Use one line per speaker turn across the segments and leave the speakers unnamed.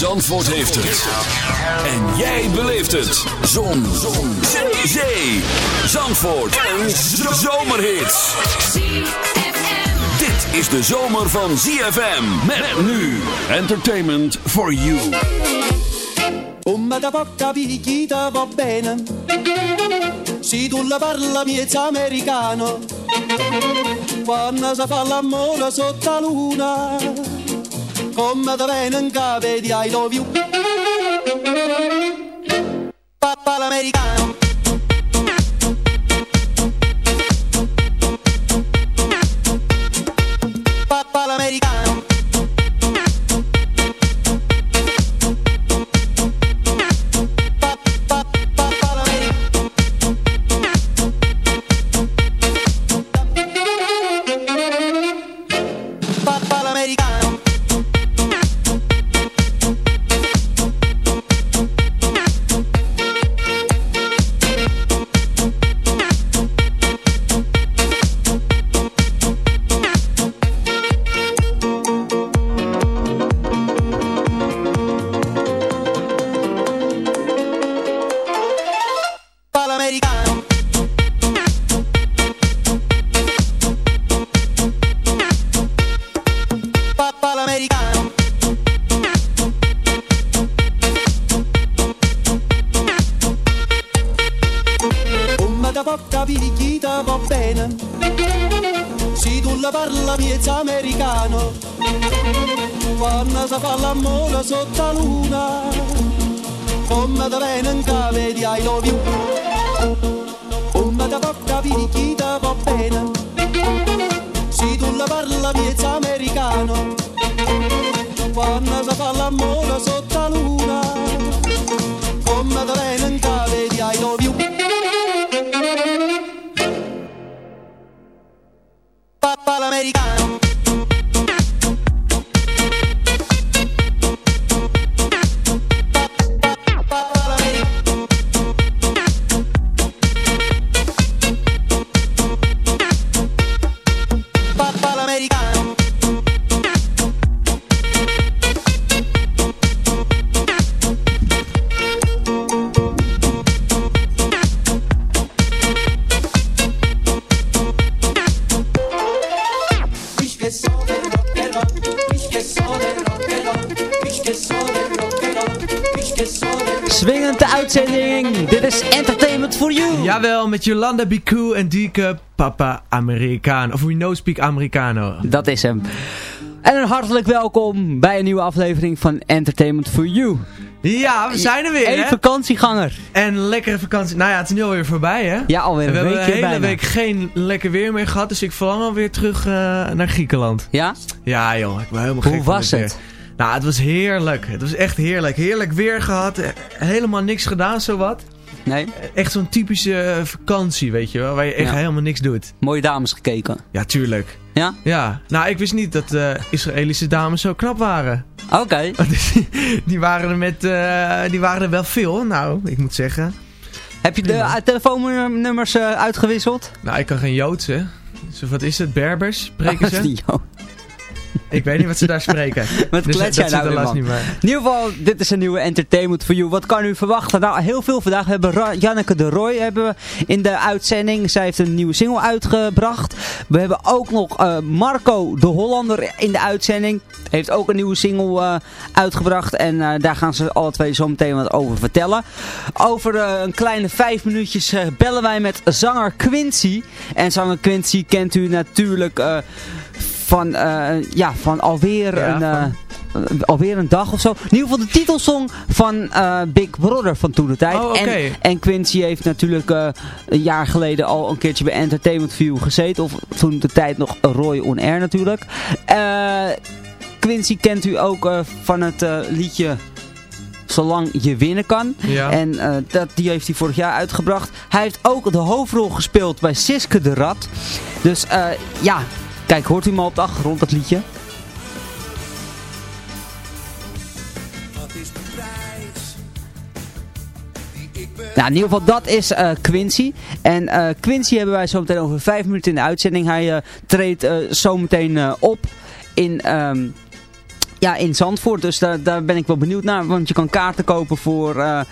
Zandvoort heeft het. En jij beleeft het. Zon. Zon. Zee. Zandvoort. Een zomerhit. Dit is de zomer van ZFM. Met nu. Entertainment for you.
Come da poca picchita va bene Se tu la parla miezza americano Quando si fa l'amore sotto luna Come da bene in cave di I love you. Papà l'americano
Jawel, met Jolanda Biku en Dieke Papa Americano. Of we know speak Americano.
Dat is hem. En een hartelijk welkom bij een nieuwe aflevering van Entertainment for You.
Ja, we zijn er weer,
Een vakantieganger.
En lekkere vakantie. Nou ja, het is nu alweer voorbij, hè?
Ja, alweer
En
een
we hebben
weekje
een hele
bijna.
week geen lekker weer meer gehad, dus ik verlang alweer terug eh, naar Griekenland.
Ja?
Ja, joh, ik ben helemaal
Hoe
gek van
was het?
weer. Nou, het was heerlijk. Het was echt heerlijk. Heerlijk weer gehad. eh, Helemaal niks gedaan, zowat.
Nee?
Echt zo'n typische eh, vakantie, weet je wel, waar je echt
Ja.
helemaal niks doet.
Mooie dames gekeken.
Ja, tuurlijk.
Ja?
Ja, nou, ik wist niet dat eh Israëlische dames zo knap waren.
Oké.
die waren er met, eh, die waren er wel veel, nou, ik moet zeggen.
Heb je de uh, telefoonnummers eh, uitgewisseld?
Nou, ik kan geen Joods, hè. Dus wat is het? Berbers? Spreken ze?
die.
Ik weet niet wat ze daar spreken.
Wat
Dus
klets jij nou weer,
niet meer.
In ieder geval, dit is een nieuwe Entertainment for You. Wat kan u verwachten? Nou, heel veel vandaag. We hebben Ra- Janneke de Roy hebben we in de uitzending. Zij heeft een nieuwe single uitgebracht. We hebben ook nog eh, Marco de Hollander in de uitzending. Heeft ook een nieuwe single eh, uitgebracht. En eh, daar gaan ze alle twee zo meteen wat over vertellen. Over een kleine vijf minuutjes bellen wij met zanger Quincy. En zanger Quincy kent u natuurlijk... van, eh, ja, van alweer,
Ja,
een, eh, alweer een dag of zo. In ieder geval de titelsong van eh, Big Brother van toen de tijd.
Oh,
en, en Quincy heeft natuurlijk een jaar geleden al een keertje bij Entertainment View gezeten. Of toen de tijd nog Roy On Air natuurlijk. Quincy kent u ook van het liedje Zolang je winnen kan.
Ja.
En dat, die heeft hij vorig jaar uitgebracht. Hij heeft ook de hoofdrol gespeeld bij Siske de Rat. Dus ja, kijk, hoort u maar op de achtergrond dat liedje? Nou, in ieder geval, dat is eh, Quincy. En eh, Quincy hebben wij zo meteen over vijf minuten in de uitzending. Hij eh, treedt zo meteen eh, op in, ehm, ja, in Zandvoort. Dus daar, daar ben ik wel benieuwd naar. Want je kan kaarten kopen voor,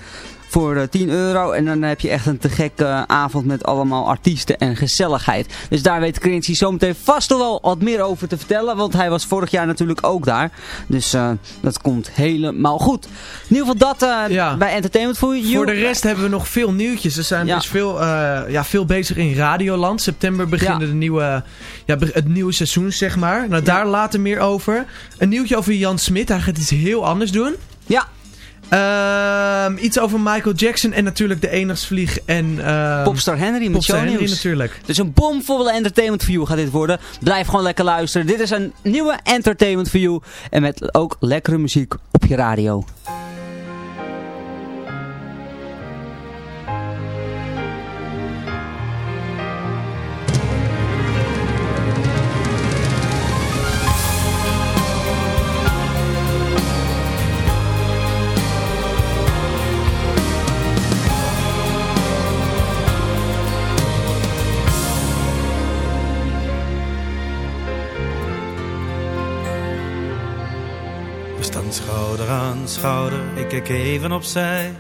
voor eh, 10 euro. En dan heb je echt een te gekke eh, avond met allemaal artiesten en gezelligheid. Dus daar weet Quincy zo meteen vast nog wel wat meer over te vertellen. Want hij was vorig jaar natuurlijk ook daar. Dus eh, dat komt helemaal goed. In ieder geval dat eh,
Ja.
bij Entertainment for You.
Voor de rest hebben we nog veel nieuwtjes. Er zijn
Ja.
dus veel, eh, ja, veel bezig in Radioland. September beginnen
Ja.
de nieuwe, ja, het nieuwe seizoen, zeg maar. Nou, daar later meer over. Een nieuwtje over Jan Smit. Hij gaat iets heel anders doen.
Ja,
Ehm, iets over Michael Jackson en natuurlijk de Enigsvlieg en... ehm,
Popstar Henry met
Popstar. Henry natuurlijk.
Dus een bomvolle entertainment for you gaat dit worden. Blijf gewoon lekker luisteren. Dit is een nieuwe entertainment for you. En met ook lekkere muziek op je radio.
Schouder ik kijk even opzij.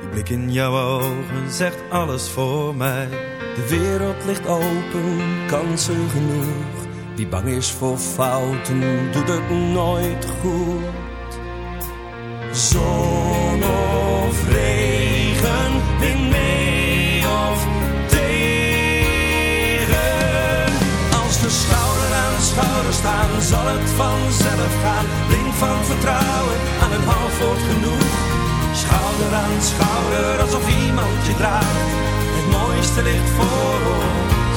Die blik in jouw ogen zegt alles voor mij.
De wereld ligt open, kansen genoeg. Wie bang is voor fouten, doet het nooit goed.
Zon staan, zal het vanzelf gaan. Blind van vertrouwen, aan een half wordt genoeg. Schouder aan schouder, alsof iemand je draagt. Het mooiste ligt voor ons.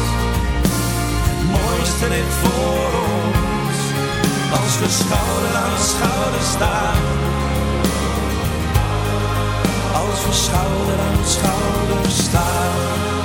Het mooiste ligt voor ons. Als we schouder aan schouder staan. Als we schouder aan schouder staan.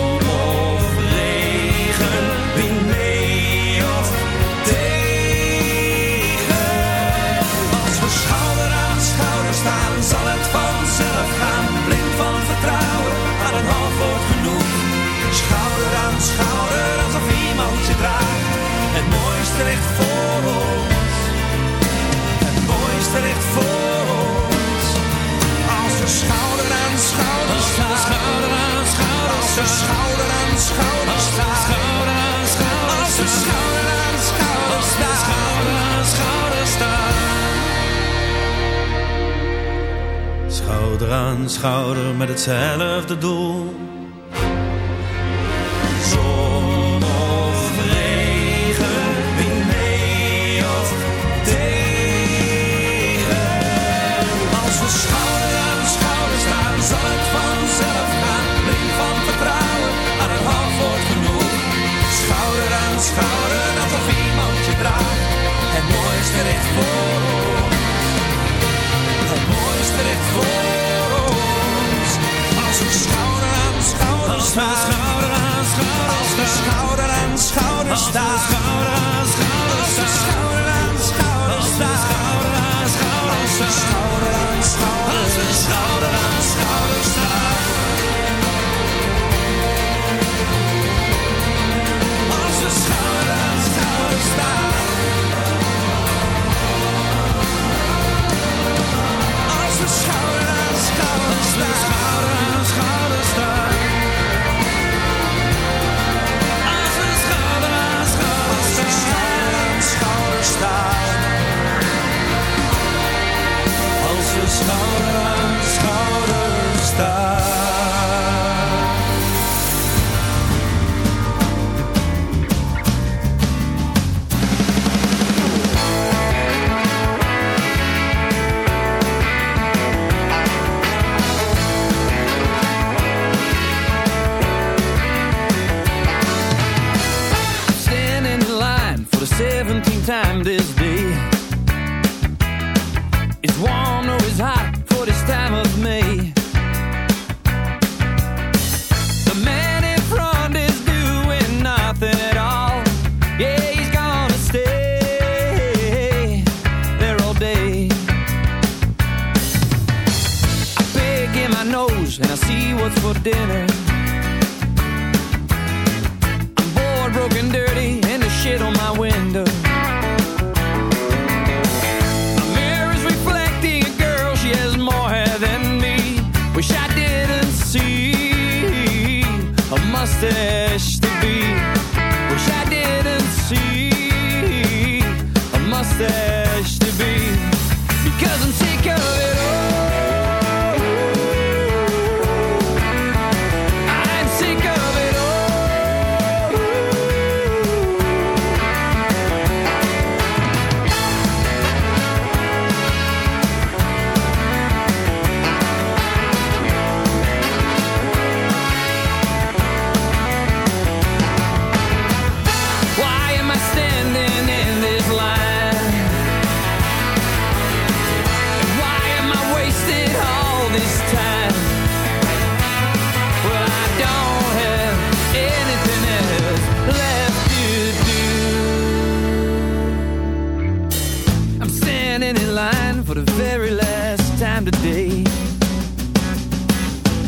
schouder met hetzelfde doel. Schouder staan.
Als we schouder aan schouder staan. Als we schouder aan schouder Als we schouder aan schouder staan. Als we schouder aan schouder staan. Als we schouder aan schouder staan. Als we schouder aan schouder staan.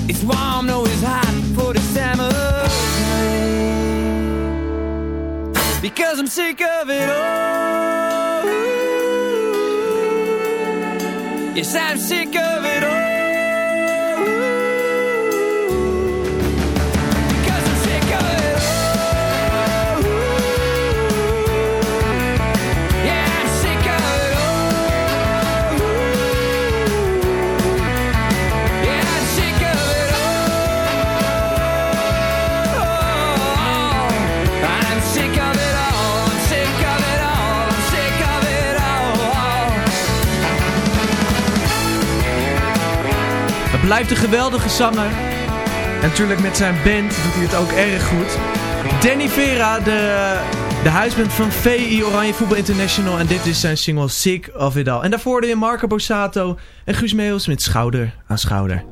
It's warm, no, it's hot for of day. Because I'm sick of it all. Yes, I'm sick of
blijft een geweldige zanger. En natuurlijk met zijn band doet hij het ook erg goed. Danny Vera, de, de huisband van VI Oranje Voetbal International. En dit is zijn single Sick of It All. En daarvoor hoorde je Marco Borsato en Guus Meeuwis met Schouder aan Schouder.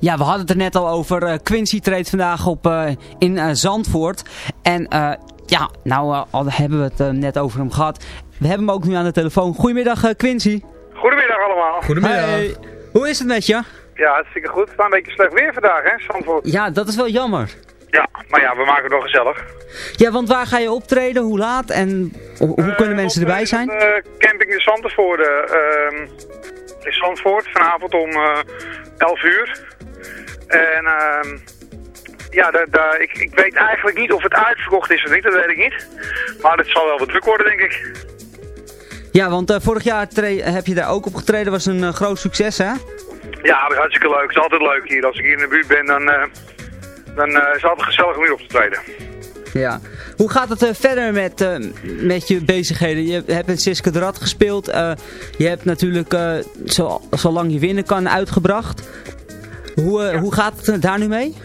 Ja, we hadden het er net al over. eh, Quincy treedt vandaag op eh, in eh, Zandvoort. En eh, ja, nou al hebben we het net over hem gehad. We hebben hem ook nu aan de telefoon. Goedemiddag Quincy.
Goedemiddag allemaal.
Hey. Hoe is het met je?
Ja, hartstikke goed. Het is een beetje slecht weer vandaag, hè, Zandvoort.
Ja, dat is wel jammer.
Ja, maar ja, we maken het wel gezellig.
Ja, want waar ga je optreden? Hoe laat? En hoe, hoe kunnen mensen erbij zijn?
Eh, camping de Zandvoorde ehm in Zandvoort vanavond om eh 11 uur. En ehm ja, daar, daar, ik, ik weet eigenlijk niet of het uitverkocht is of niet, dat weet ik niet. Maar het zal wel wat druk worden, denk ik.
Ja, want eh, vorig jaar heb je daar ook op getreden. was een eh, groot succes, hè?
Ja, dat is hartstikke leuk. Het is altijd leuk hier. Als ik hier in de buurt ben, dan, eh, dan eh, is het altijd gezellig om hier op te treden.
Ja. Hoe gaat het eh, verder met, met je bezigheden? Je hebt met Siske de Rad gespeeld. je hebt natuurlijk zo, Zolang je winnen kan uitgebracht. Hoe, hoe gaat het daar nu mee?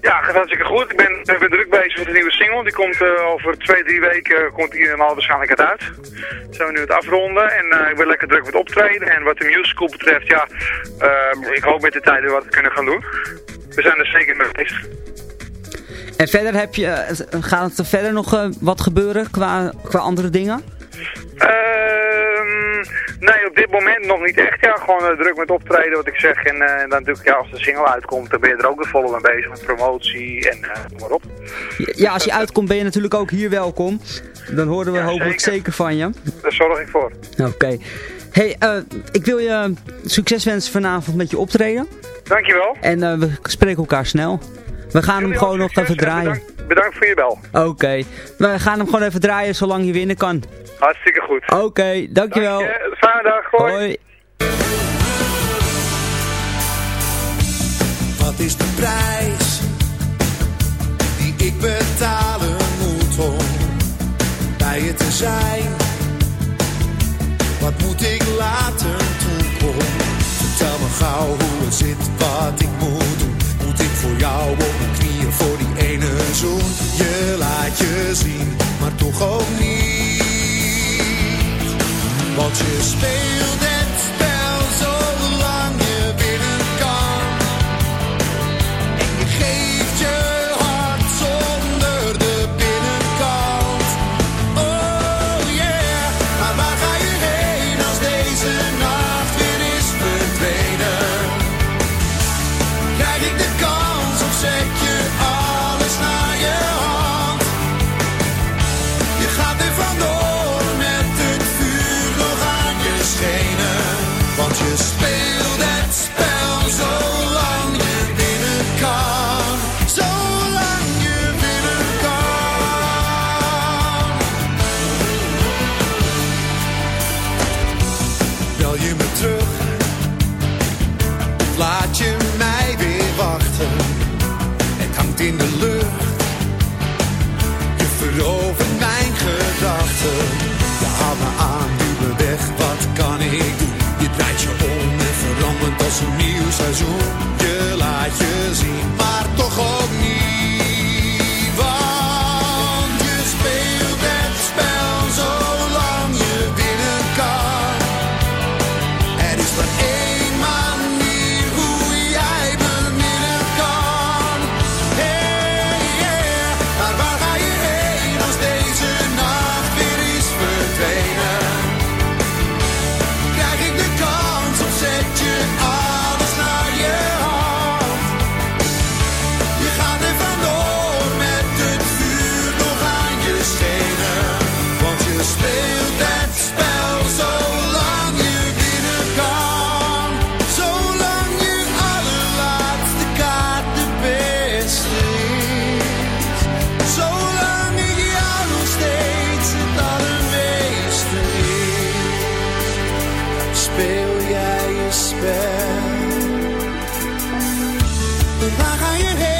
Ja, gaat hartstikke goed. Ik ben, ik ben druk bezig met een nieuwe single. Die komt eh, over twee, drie weken eh, komt die in alle waarschijnlijkheid uit. Zijn we nu het afronden en eh, ik ben lekker druk met optreden. En wat de musical betreft, ja, ik hoop met de tijd weer wat te kunnen gaan doen. We zijn er zeker mee bezig.
En verder heb je, gaat er verder nog wat gebeuren qua, qua andere dingen?
Ehm, nee, op dit moment nog niet echt. Ja, gewoon eh, druk met optreden, wat ik zeg. En, eh, en dan natuurlijk, ja, als de single uitkomt, dan ben je er ook weer volop mee bezig met promotie en eh noem maar op.
Ja, als je uitkomt ben je natuurlijk ook hier welkom. Dan horen we
Ja,
hopelijk
zeker.
zeker. van je.
Daar zorg ik voor.
Oké. Hey, eh, ik wil je succes wensen vanavond met je optreden.
Dankjewel.
En we spreken elkaar snel. We gaan hem gewoon nog even
en
draaien.
Bedankt, voor je bel.
Oké. We gaan hem gewoon even draaien zolang je winnen kan.
Hartstikke goed.
Oké, dankjewel.
Dank je. Fijne dag. Hoi.
Hoi.
Wat is de prijs die ik betalen moet om bij je te zijn? Wat moet ik laten toen kom? Vertel me gauw hoe het zit, wat ik moet doen. Moet ik voor jou op mijn knieën voor die ene zoen? Je laat je zien, maar toch ook niet. Want je speelt En waar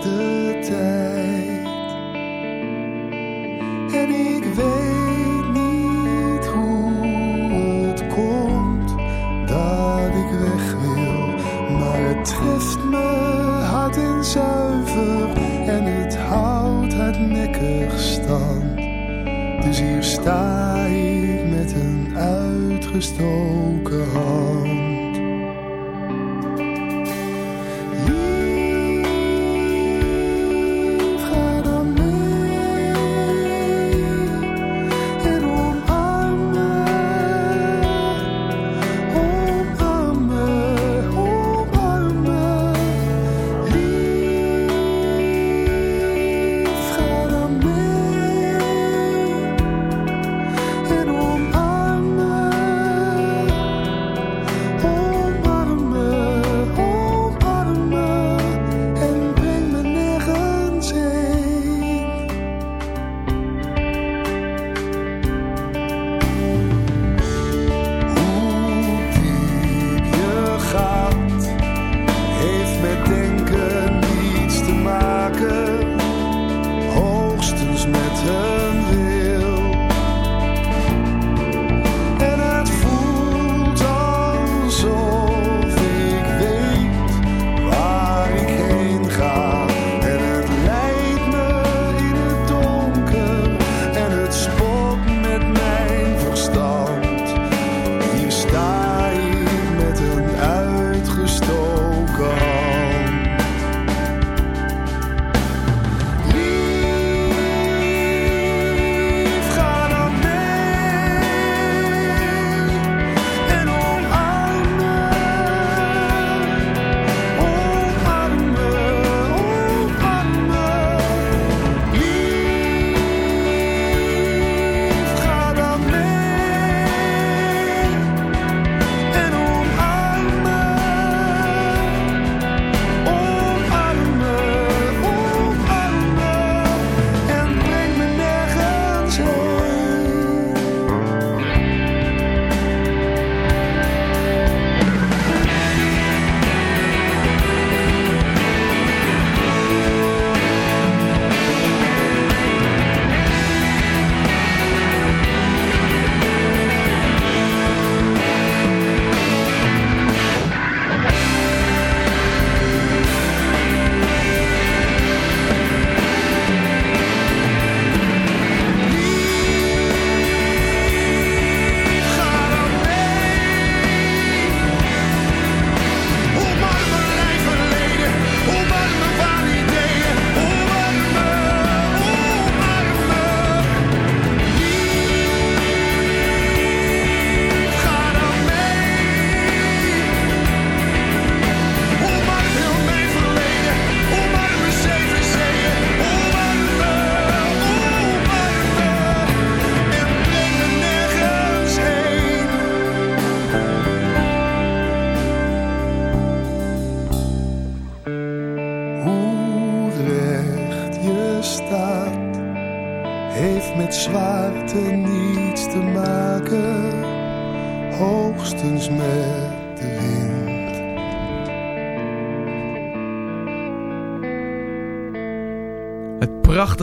的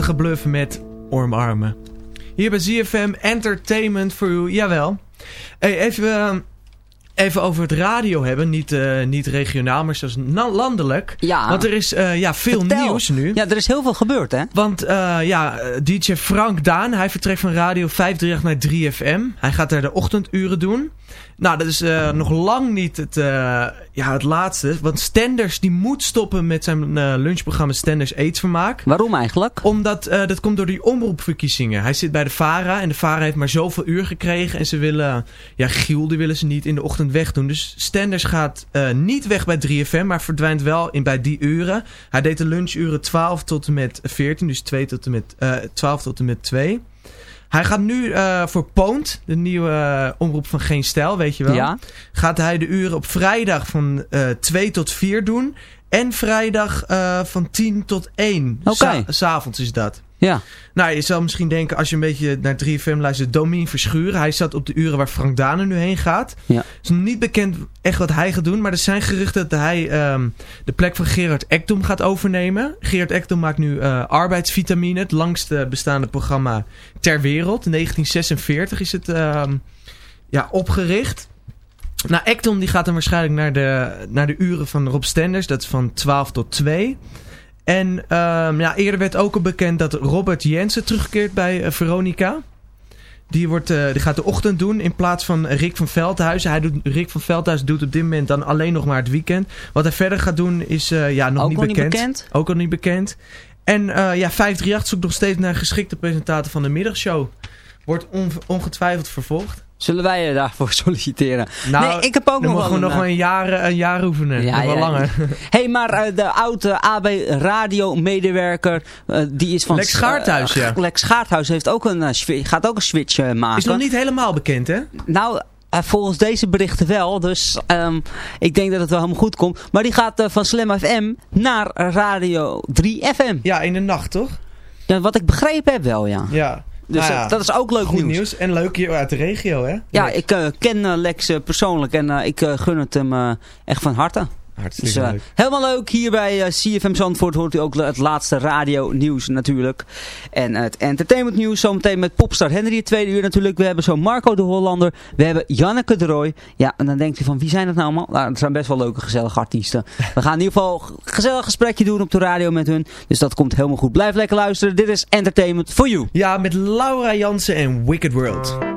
Het
prachtige bluffen met omarmen. Hier bij ZFM Entertainment for You. Jawel. Hey, even, eh, even over het radio hebben. Niet, eh, niet regionaal, maar zelfs landelijk.
Ja.
Want er is eh, ja, veel
Vertel.
nieuws nu.
Ja, er is heel veel gebeurd, hè?
Want ja, DJ Frank Daan, hij vertrekt van Radio 538 naar 3FM. Hij gaat daar de ochtenduren doen. Nou, dat is eh, nog lang niet het, eh, ja, het laatste. Want Stenders die moet stoppen met zijn eh, lunchprogramma Stenders Eetsvermaak.
Waarom eigenlijk?
Omdat dat komt door die omroepverkiezingen. Hij zit bij de VARA en de VARA heeft maar zoveel uur gekregen. En ze willen, ja, Giel die willen ze niet in de ochtend wegdoen. Dus Stenders gaat niet weg bij 3FM, maar verdwijnt wel in, bij die uren. Hij deed de lunchuren 12 tot en met 14, dus 2 tot en met, eh 12 tot en met 2. Hij gaat nu eh, voor Poont, de nieuwe eh, omroep van Geen Stijl, weet je wel.
Ja.
Gaat hij de uren op vrijdag van eh 2 tot 4 doen. En vrijdag eh, van 10 tot 1.
Oké.
Sa- S'avonds is dat.
Ja.
Nou, je zal misschien denken, als je een beetje naar 3FM luistert, Domien Verschuren. Hij zat op de uren waar Frank Dane nu heen gaat.
Ja.
Het is nog niet bekend echt wat hij gaat doen, maar er zijn geruchten dat hij ehm, de plek van Gerard Ekdom gaat overnemen. Gerard Ekdom maakt nu eh, arbeidsvitamine, het langste bestaande programma ter wereld. In 1946 is het ehm, ja, opgericht. Nou, Ekdom die gaat dan waarschijnlijk naar de, naar de uren van Rob Stenders. Dat is van 12 tot 2. En ehm, ja, eerder werd ook al bekend dat Robert Jensen terugkeert bij eh, Veronica. Die, wordt, eh, die gaat de ochtend doen in plaats van Rick van Veldhuizen. Hij doet, Rick van Veldhuizen doet op dit moment dan alleen nog maar het weekend. Wat hij verder gaat doen is eh, ja, nog
Ook
niet, bekend. Ook nog niet bekend. En eh ja, 538 zoekt nog steeds naar geschikte presentator van de middagshow. Wordt on- ongetwijfeld vervolgd.
Zullen wij je daarvoor solliciteren?
Nou,
nee, ik heb ook
dan
nog
mogen we nog
een,
wel een jaar, een jaar oefenen.
Ja,
nog wel
ja,
langer.
hey, maar eh, de oude AB Radio medewerker, eh, die is van...
Lex Gaarthuis,
eh,
ja.
Lex Gaarthuis heeft ook een, eh, gaat ook een switch eh, maken.
Is nog niet helemaal bekend, hè?
Nou, eh, volgens deze berichten wel. Dus ehm, ik denk dat het wel helemaal goed komt. Maar die gaat eh, van Slam FM naar Radio 3 FM.
Ja, in de nacht, toch?
Ja, wat ik begrepen heb wel, ja.
Ja.
Dus
Nou ja,
dat is ook leuk
Goed
nieuws.
nieuws. En leuk hier uit de regio, hè?
Ja, ik eh, ken eh, Lex eh, persoonlijk en ik gun het hem echt van harte.
Hartstikke
Dus, eh,
leuk.
helemaal leuk. Hier bij eh, CFM Zandvoort hoort u ook het laatste radio nieuws natuurlijk. En het entertainment nieuws zometeen met Popstar Henry het tweede uur natuurlijk. We hebben zo Marco de Hollander. We hebben Janneke de Roy. Ja, en dan denkt u van wie zijn dat nou allemaal? Nou, het zijn best wel leuke gezellige artiesten. We gaan in ieder geval een gezellig gesprekje doen op de radio met hun. Dus dat komt helemaal goed. Blijf lekker luisteren. Dit is Entertainment for You.
Ja, met Laura Jansen en Wicked World.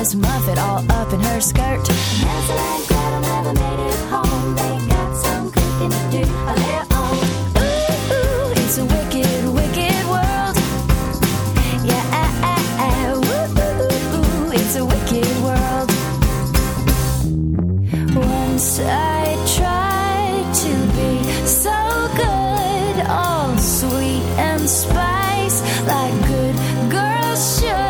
Miss Muffet all up in her skirt. Hansel and Gretel never made it home. They got some cooking to do. Ooh, it's a wicked, wicked world. Yeah, ah, ah, ah. ooh, ooh, ooh, it's a wicked world. Once I tried to be so good, all sweet and spice, like good girls should.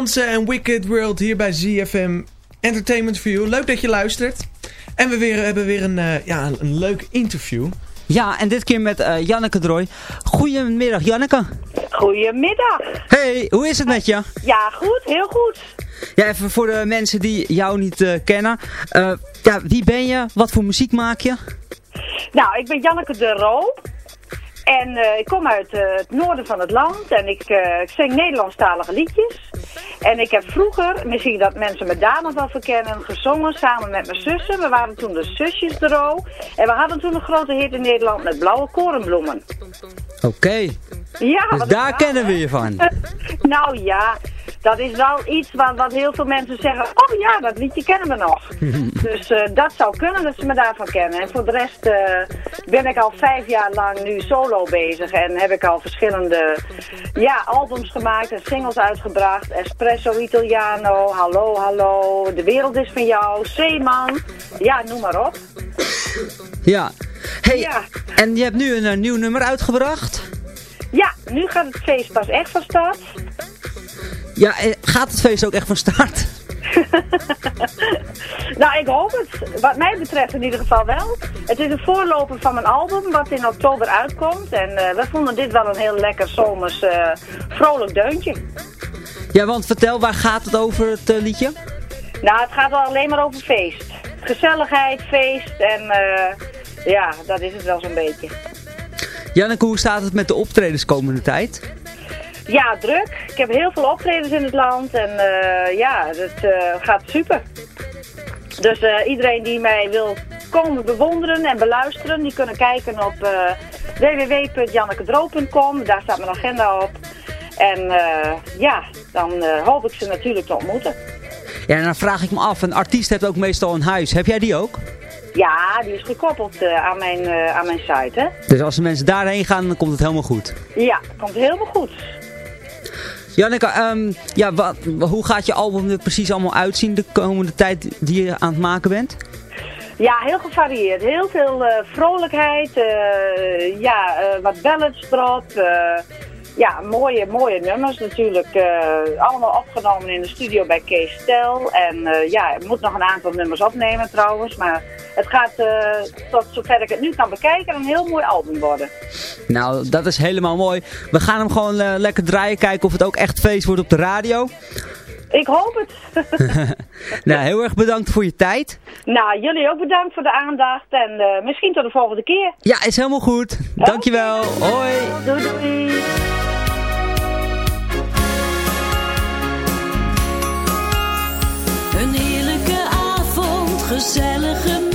Jansen en Wicked World hier bij ZFM Entertainment for You. Leuk dat je luistert. En we weer, hebben weer een, eh, ja, een, een leuk interview.
Ja, en dit keer met eh, Janneke Droy. Goedemiddag Janneke.
Goedemiddag.
Hey, hoe is het met je?
Ja, goed, heel goed.
Ja, even voor de mensen die jou niet eh, kennen. Eh, ja, wie ben je? Wat voor muziek maak je?
Nou, ik ben Janneke de Roo. En eh, ik kom uit eh, het noorden van het land en ik, eh, ik zing Nederlandstalige liedjes. En ik heb vroeger, misschien dat mensen me daar nog wel verkennen, gezongen samen met mijn zussen. We waren toen de zusjes de Roo. En we hadden toen een grote hit in Nederland met blauwe korenbloemen.
Oké,
Ja,
dus daar kennen we je van.
nou ja, dat is wel iets wat, wat heel veel mensen zeggen. Oh ja, dat liedje kennen we nog. dus eh, dat zou kunnen dat ze me daarvan kennen. En voor de rest eh, ben ik al vijf jaar lang nu solo bezig. En heb ik al verschillende ja, albums gemaakt en singles uitgebracht. Espresso Italiano, Hallo Hallo, De Wereld is van jou, Zeeman. Ja, noem maar op.
Ja. Hey,
Ja.
en je hebt nu een, eh, nieuw nummer uitgebracht.
Ja, nu gaat het feest pas echt van start.
Ja, eh, gaat het feest ook echt van start?
Nou, ik hoop het. Wat mij betreft in ieder geval wel. Het is een voorloper van mijn album, wat in oktober uitkomt. En eh, we vonden dit wel een heel lekker zomers eh, vrolijk deuntje.
Ja, want vertel, waar gaat het over het liedje?
Nou, het gaat wel alleen maar over feest. Gezelligheid, feest en ja, dat is het wel zo'n beetje.
Janneke, hoe staat het met de optredens komende tijd?
Ja, druk. Ik heb heel veel optredens in het land en eh, ja, het eh, gaat super. Dus eh, iedereen die mij wil komen bewonderen en beluisteren, die kunnen kijken op www.jannekedro.com. Daar staat mijn agenda op. En ja, dan hoop ik ze natuurlijk te ontmoeten.
Ja, en dan vraag ik me af, een artiest heeft ook meestal een huis. Heb jij die ook?
Ja, die is gekoppeld aan, mijn, aan mijn site, hè?
Dus als de mensen daarheen gaan, dan komt het helemaal goed.
Ja, komt helemaal goed.
Janneke, ehm, ja, wat, hoe gaat je album er precies allemaal uitzien de komende tijd die je aan het maken bent?
Ja, heel gevarieerd. Heel veel eh, vrolijkheid. eh, ja, eh, wat ballads erop. Ja, mooie, mooie nummers natuurlijk. eh, allemaal opgenomen in de studio bij Kees Stel. En eh, ja, ik moet nog een aantal nummers opnemen trouwens. Maar het gaat, eh, tot zover ik het nu kan bekijken, een heel mooi album worden.
Nou, dat is helemaal mooi. We gaan hem gewoon lekker draaien, kijken of het ook echt feest wordt op de radio.
Ik hoop het.
nou, heel erg bedankt voor je tijd.
nou, jullie ook bedankt voor de aandacht. En eh, misschien tot de volgende keer.
Ja, is helemaal goed. Dankjewel. Hoi.
Doei doei.
Een heerlijke avond, gezellige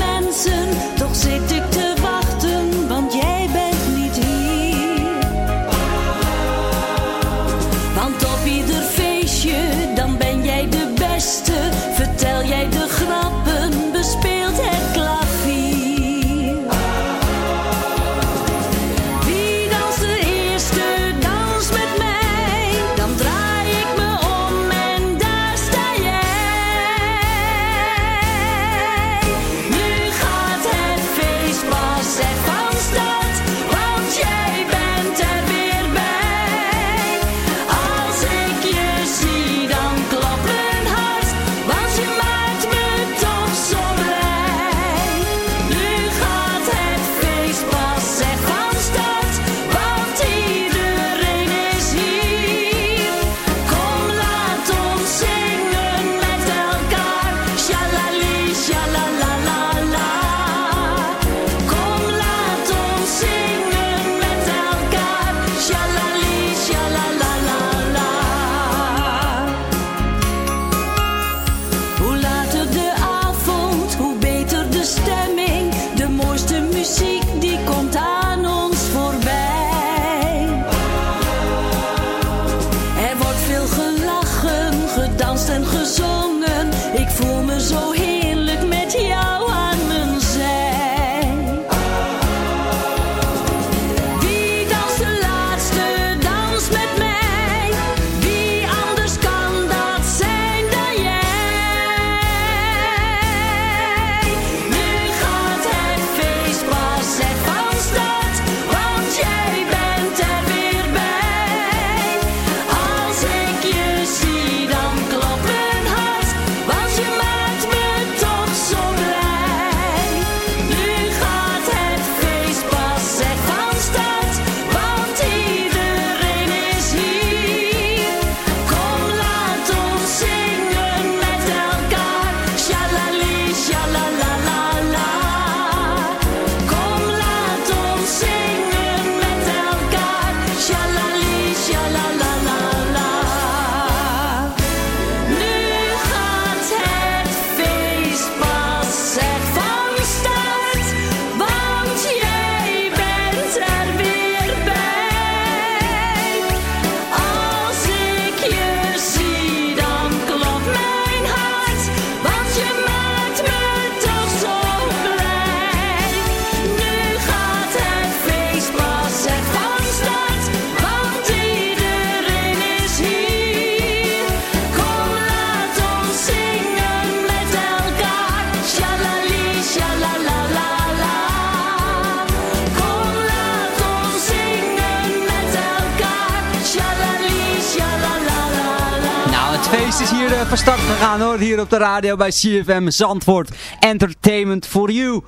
is hier eh, van start gegaan hoor, hier op de radio bij CFM Zandvoort. Entertainment for you.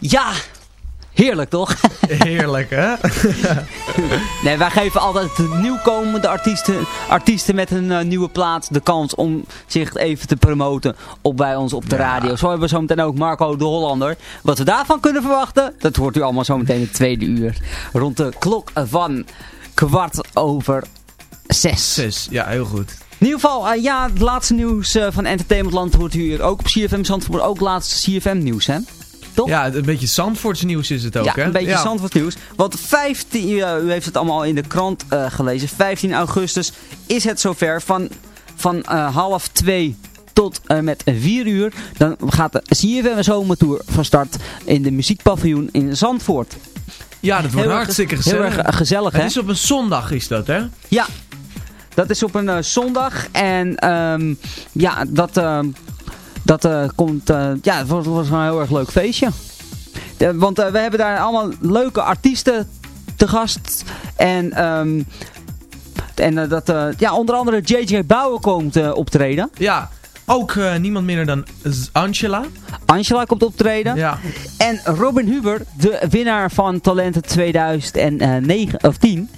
Ja, heerlijk toch?
Heerlijk, hè?
nee, wij geven altijd de nieuwkomende artiesten, artiesten met een eh, nieuwe plaat de kans om zich even te promoten op, bij ons op de radio. Zo hebben we zometeen ook Marco de Hollander. Wat we daarvan kunnen verwachten, dat hoort u allemaal zometeen in het tweede uur. Rond de klok van kwart over zes.
Zes, ja, heel goed.
In ieder geval, eh, ja, het laatste nieuws eh, van Entertainmentland hoort u hier ook op CFM Zandvoort. Ook laatste CFM nieuws, hè? Toch?
Ja, een beetje Zandvoorts nieuws is het ook,
ja,
hè?
een beetje
ja.
Zandvoort nieuws. Want 15, ja, u heeft het allemaal in de krant eh, gelezen. 15 augustus is het zover van, van eh, half 2 tot en met 4 uur. Dan gaat de CFM Zomertour van start in de muziekpaviljoen in Zandvoort.
Ja, dat wordt
Heel erg-
hartstikke gezellig.
Heel erg gezellig, hè?
Het is op een zondag, is dat, hè?
Ja, dat is op een eh, zondag. En ehm, ja, dat, ehm, dat eh, komt... eh, ja, het wordt, een heel erg leuk feestje. De- want we hebben daar allemaal leuke artiesten te gast. En, ehm, en dat, ja, onder andere JJ Bauer komt optreden.
Ja, ook niemand minder dan Angela.
Angela komt optreden.
Ja.
En Robin Huber, de winnaar van Talenten 2009 of 10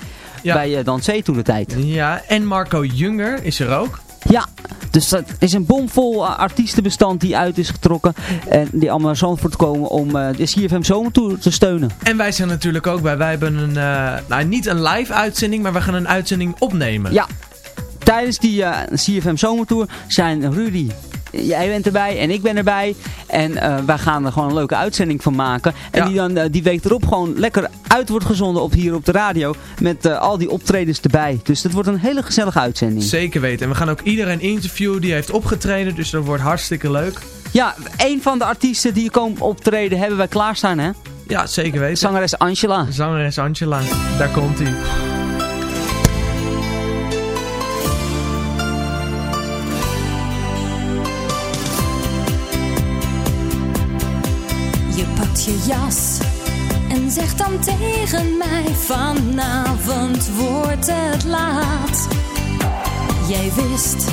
Ja.
bij uh, Dansee toen de tijd.
Ja, en Marco Junger is er ook.
Ja, dus dat is een bomvol uh, artiestenbestand die uit is getrokken. En die allemaal naar Zandvoort komen om uh, de CFM Zomertour te steunen.
En wij zijn natuurlijk ook bij. Wij hebben een, uh, nou niet een live uitzending, maar we gaan een uitzending opnemen.
Ja, tijdens die uh, CFM Zomertour zijn Rudy, jij bent erbij en ik ben erbij. En uh, wij gaan er gewoon een leuke uitzending van maken. En
Ja.
die dan uh, die week erop gewoon lekker uit wordt gezonden op hier op de radio. Met uh, al die optredens erbij. Dus het wordt een hele gezellige uitzending.
Zeker weten. En we gaan ook iedereen interviewen die heeft opgetreden. Dus dat wordt hartstikke leuk.
Ja, een van de artiesten die komen optreden hebben wij klaarstaan hè?
Ja, zeker weten.
Zangeres Angela.
Zangeres Angela. Daar komt hij.
Jas en zegt dan tegen mij: Vanavond wordt het laat. Jij wist,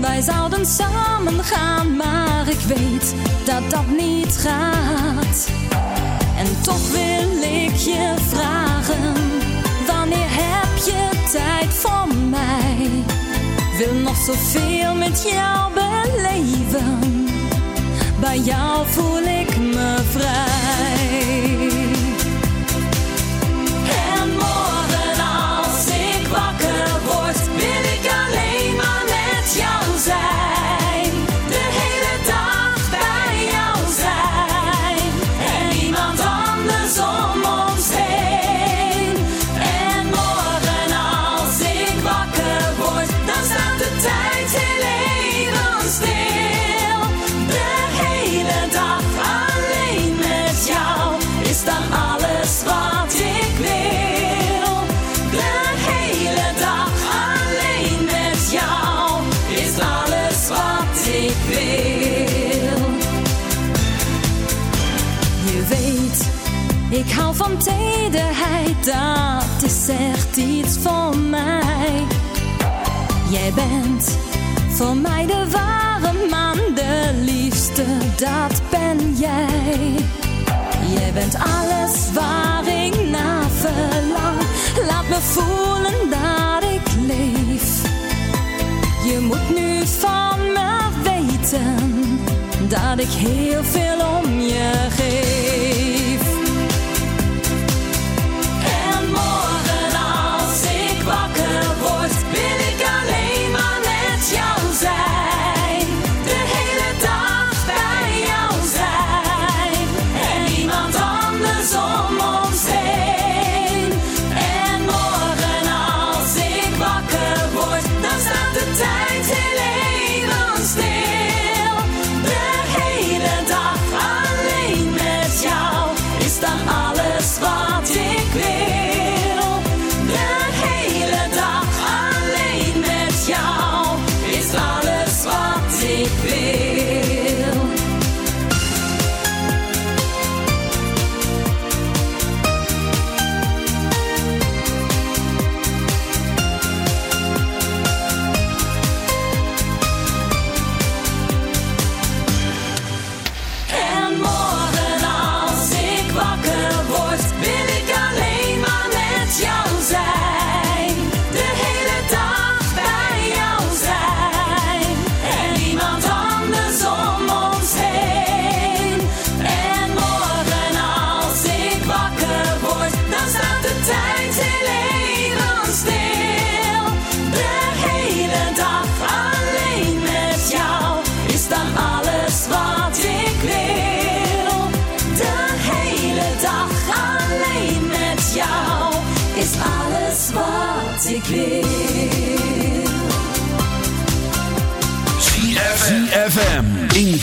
wij zouden samen gaan, maar ik weet dat dat niet gaat. En toch wil ik je vragen: Wanneer heb je tijd voor mij? Wil nog zoveel met jou beleven. Bij jou voel ik me vrij. Ik hou van tederheid, dat is echt iets voor mij. Jij bent voor mij de ware man, de liefste, dat ben jij. Jij bent alles waar ik naar verlang. Laat me voelen dat ik leef. Je moet nu van me weten dat ik heel veel om je geef.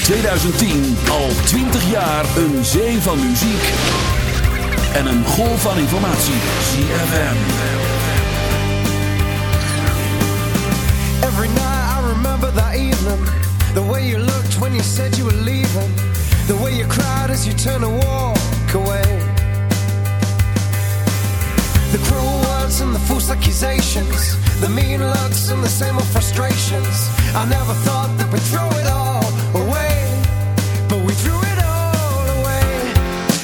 2010 al 20 jaar een zee van muziek en een golf van informatie. ZFM.
Every night I remember that evening. The way you looked when you said you were leaving. The way you cried as you turned to walk away. The cruel words and the false accusations. The mean looks and the same old frustrations. I never thought that we'd throw it all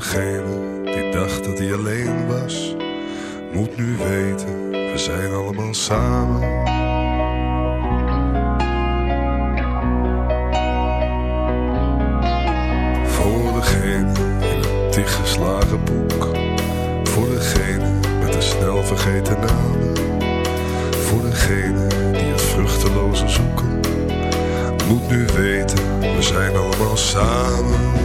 degene die dacht dat hij alleen was. Moet nu weten, we zijn allemaal samen. Voor degene in het dichtgeslagen boek. Voor degene met de snel vergeten namen. Voor degene die het vruchteloze zoeken. Moet nu weten, we zijn allemaal samen.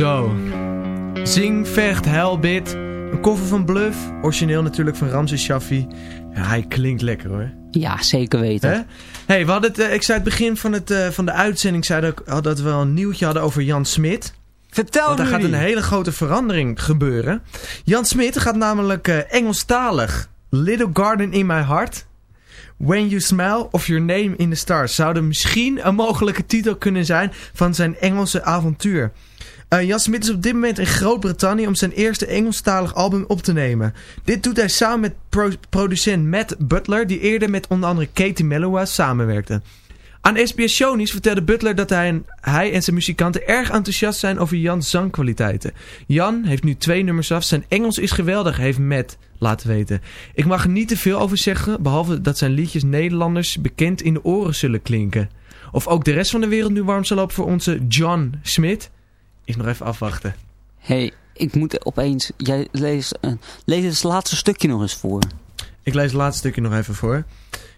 Zo.
Zing,
vecht,
huilbit. Een koffer van Bluff. Origineel natuurlijk van Ramses Shaffi. Ja, hij klinkt lekker hoor.
Ja, zeker weten.
Hè? hey, we hadden het, eh, ik zei het begin van, het, eh, van de uitzending zei dat, had dat we wel een nieuwtje hadden over Jan Smit.
Vertel
Want er gaat een hele grote verandering gebeuren. Jan Smit gaat namelijk eh, Engelstalig. Little Garden in My Heart. When You Smile of Your Name in the Stars. Zouden misschien een mogelijke titel kunnen zijn van zijn Engelse avontuur. Eh, Jan Smit is op dit moment in Groot-Brittannië om zijn eerste Engelstalig album op te nemen. Dit doet hij samen met pro- producent Matt Butler, die eerder met onder andere Katie Melua samenwerkte. Aan SBS Shownieuws vertelde Butler dat hij en, hij en zijn muzikanten erg enthousiast zijn over Jans zangkwaliteiten. Jan heeft nu twee nummers af. Zijn Engels is geweldig, heeft Matt laten weten. Ik mag er niet te veel over zeggen, behalve dat zijn liedjes Nederlanders bekend in de oren zullen klinken. Of ook de rest van de wereld nu warm zal lopen voor onze John Smith, is nog even afwachten.
hey, ik moet opeens... Jij leest, eh, lees het laatste stukje nog eens voor.
Ik lees het laatste stukje nog even voor.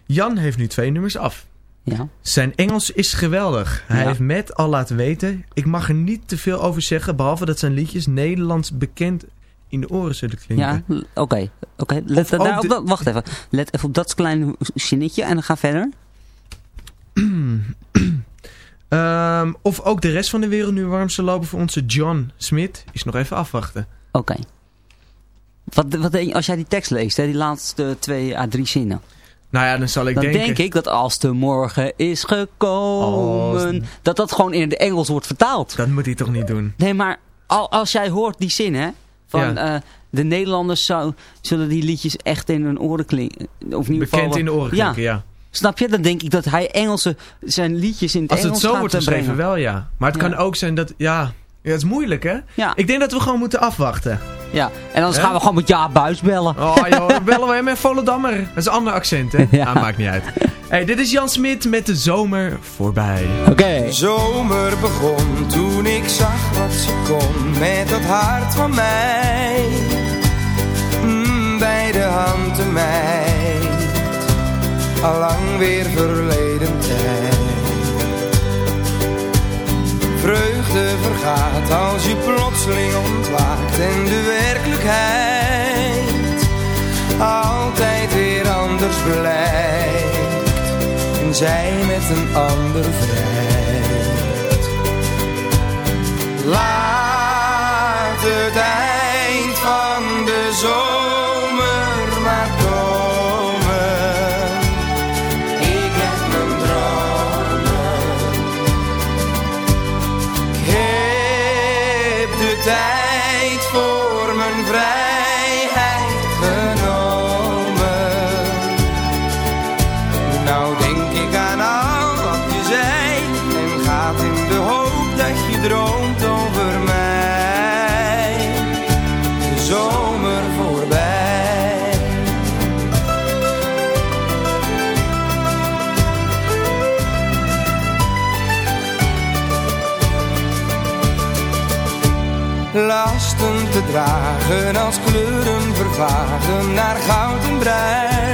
Jan heeft nu twee nummers af.
Ja.
Zijn Engels is geweldig. Hij
Ja.
heeft Matt al laten weten. Ik mag er niet te veel over zeggen, behalve dat zijn liedjes Nederlands bekend in de oren zullen klinken.
Ja, oké. oké.
De-
dat- Wacht even. Let even op dat kleine zinnetje en dan ga verder.
Ehm, of ook de rest van de wereld nu warm zal lopen voor onze John Smith, is nog even afwachten.
Oké. Wat, wat als jij die tekst leest, hè, die laatste twee à drie zinnen.
Nou ja, dan zal ik
dan
denken...
denk ik dat als de morgen is gekomen, dat dat gewoon in de Engels wordt vertaald.
Dat moet hij toch niet doen?
Nee, maar al, als jij hoort die zin, hè, van
Ja.
eh, de Nederlanders zou, zullen die liedjes echt in hun oren klinken. Of in ieder geval,
Bekend in de oren klinken, ja.
Snap je? Dan denk ik dat hij Engelse, zijn liedjes in het
Als het zo
gaat
wordt geschreven,
brengen.
wel ja. Maar het
Ja.
kan ook zijn dat... Ja, ja, het is moeilijk hè?
Ja.
Ik denk dat we gewoon moeten afwachten.
Ja, en anders gaan we gewoon met Jaap Buis bellen.
Oh joh, dan bellen we hem met Volendammer. Dat is een ander accent hè?
Ja.
Ah, maakt niet uit. Hey, dit is Jan Smit met de zomer voorbij.
Oké.
De zomer begon toen ik zag wat ze kon met dat hart van mij. Mm, bij de hand te meid, allang weer verleden tijd. Vreugde vergaat als je plotseling ontwaakt en de werkelijkheid altijd weer anders blijkt en zij met een ander vrijt. Laat het eind Lasten te dragen als kleuren vervagen naar goud en bruin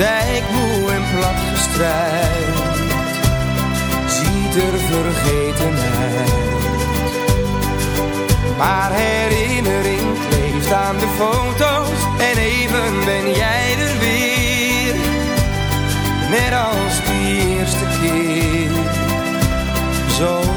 dijk moe en plat gestrijd, ziet er vergeten uit. Maar herinnering kleeft aan de foto's en even ben jij er weer. Net als die eerste keer, zo'n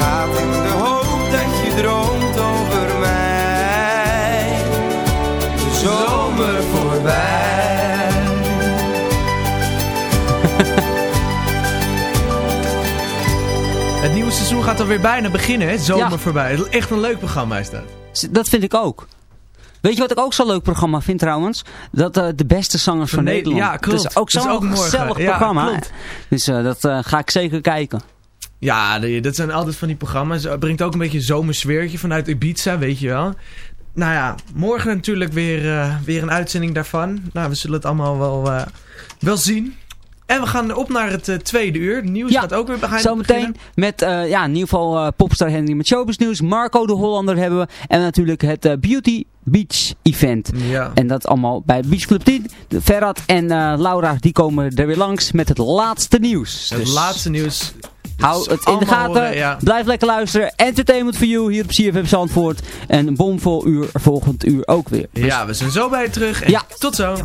gaat in de hoop dat je droomt over mij. De zomer voorbij. Het
nieuwe seizoen gaat alweer bijna beginnen, hè? Zomer
Ja.
voorbij. Echt een leuk programma is dat.
Dat vind ik ook. Weet je wat ik ook zo'n leuk programma vind trouwens? Dat eh, de beste zangers van,
Van Ne-
Nederland.
ja, klopt.
Dat is ook zo'n gezellig
Ja,
programma.
klopt.
Dus eh, dat eh, ga ik zeker kijken.
Ja, dat zijn altijd van die programma's. Het brengt ook een beetje een zomersfeertje vanuit Ibiza, weet je wel. Nou ja, morgen natuurlijk weer, eh, weer een uitzending daarvan. Nou, we zullen het allemaal wel, eh, wel zien. En we gaan op naar het eh, tweede uur. Nieuws gaat ook weer beginnen.
Zometeen met eh, ja, in ieder geval eh, Popstar Henry met Showbiz Nieuws. Marco de Hollander hebben we. En natuurlijk het eh, Beauty Beach Event.
Ja.
En dat allemaal bij Beach Club 10. De Ferrat en eh, Laura die komen er weer langs met het laatste nieuws.
Het
Dus
laatste nieuws.
Hou het in de gaten.
horen, ja.
Blijf lekker luisteren. Entertainment for you hier op CFM Zandvoort. En een bomvol uur volgend uur ook weer. Dus
Ja, we zijn zo bij je terug. En
Ja.
tot zo.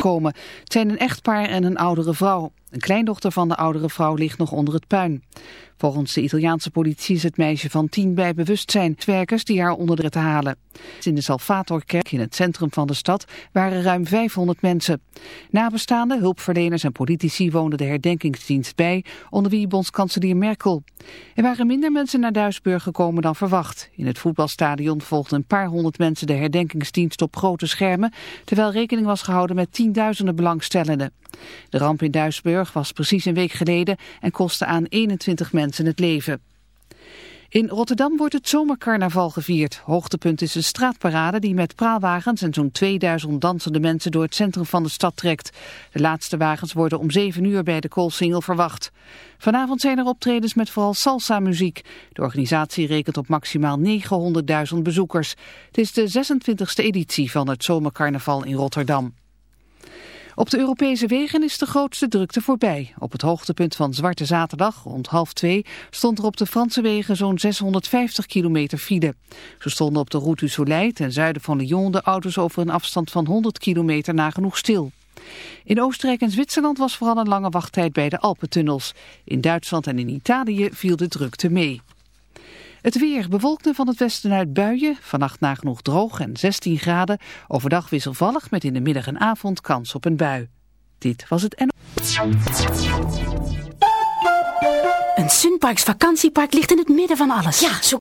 Komen. Het zijn een echtpaar en een oudere vrouw. Een kleindochter van de oudere vrouw ligt nog onder het puin. Volgens de Italiaanse politie is het meisje van tien bij bewustzijn. Werkers die haar onder de te halen. In de Salvatorkerk in het centrum van de stad waren ruim 500 mensen. Nabestaanden, hulpverleners en politici woonden de herdenkingsdienst bij, onder wie bondskanselier Merkel. Er waren minder mensen naar Duisburg gekomen dan verwacht. In het voetbalstadion volgden een paar honderd mensen de herdenkingsdienst op grote schermen, terwijl rekening was gehouden met tienduizenden belangstellenden. De ramp in Duisburg was precies een week geleden en kostte aan 21 mensen het leven. In Rotterdam wordt het zomercarnaval gevierd. Hoogtepunt is een straatparade die met praalwagens en zo'n 2000 dansende mensen door het centrum van de stad trekt. De laatste wagens worden om 7 uur bij de Koolsingel verwacht. Vanavond zijn er optredens met vooral salsa-muziek. De organisatie rekent op maximaal 900.000 bezoekers. Het is de 26e editie van het zomercarnaval in Rotterdam. Op de Europese wegen is de grootste drukte voorbij. Op het hoogtepunt van Zwarte Zaterdag, rond half twee, stond er op de Franse wegen zo'n 650 kilometer file. Zo stonden op de Route du Soleil ten zuiden van Lyon de auto's over een afstand van 100 kilometer nagenoeg stil. In Oostenrijk en Zwitserland was vooral een lange wachttijd bij de Alpentunnels. In Duitsland en in Italië viel de drukte mee. Het weer bewolkt en van het westen uit buien. Vannacht nagenoeg droog en 16 graden. Overdag wisselvallig met in de middag en avond kans op een bui. Dit was het en.
Een Sunparks vakantiepark ligt in het midden van alles.
Ja, zo